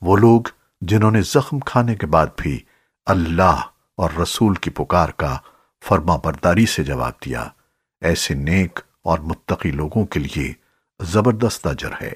وہ لوگ جنہوں نے زخم کھانے کے بعد بھی اللہ اور رسول کی پکار کا فرما برداری سے جواب دیا۔ ایسے نیک اور متقی لوگوں کے لیے زبردست اجر ہے۔